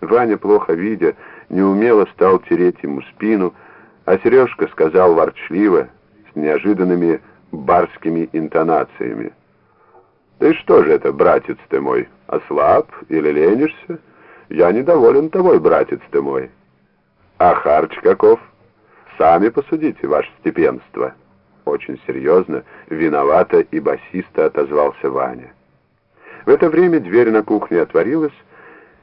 Ваня, плохо видя, неумело стал тереть ему спину, а Сережка сказал ворчливо, с неожиданными барскими интонациями. «Ты что же это, братец ты мой, ослаб или ленишься? Я недоволен тобой, братец ты мой. А харч каков? Сами посудите, ваше степенство». Очень серьезно, виновато и басисто отозвался Ваня. В это время дверь на кухне отворилась,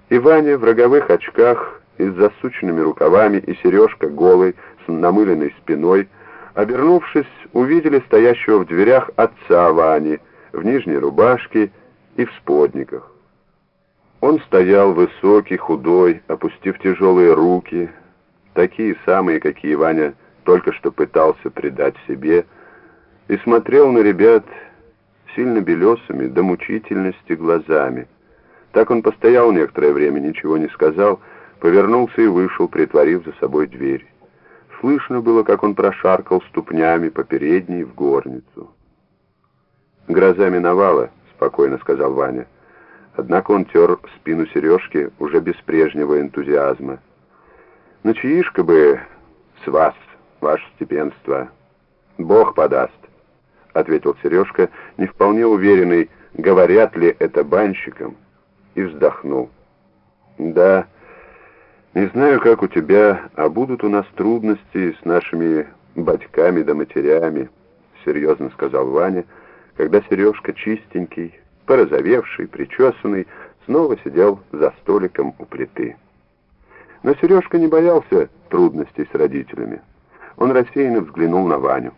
и Ваня в роговых очках и с засученными рукавами и Сережка голый с намыленной спиной, обернувшись, увидели стоящего в дверях отца Вани в нижней рубашке и в сподниках. Он стоял высокий, худой, опустив тяжелые руки, такие самые, какие Ваня только что пытался придать себе, и смотрел на ребят сильно белесыми до мучительности глазами. Так он постоял некоторое время, ничего не сказал, повернулся и вышел, притворив за собой дверь. Слышно было, как он прошаркал ступнями по передней в горницу. «Гроза миновала», — спокойно сказал Ваня. Однако он тер спину Сережки уже без прежнего энтузиазма. «На чаишко бы с вас, ваше степенство. Бог подаст», — ответил Сережка, не вполне уверенный, говорят ли это банщикам, и вздохнул. «Да, не знаю, как у тебя, а будут у нас трудности с нашими батьками да матерями», — серьезно сказал Ваня, когда Сережка чистенький, порозовевший, причесанный, снова сидел за столиком у плиты. Но Сережка не боялся трудностей с родителями. Он рассеянно взглянул на Ваню.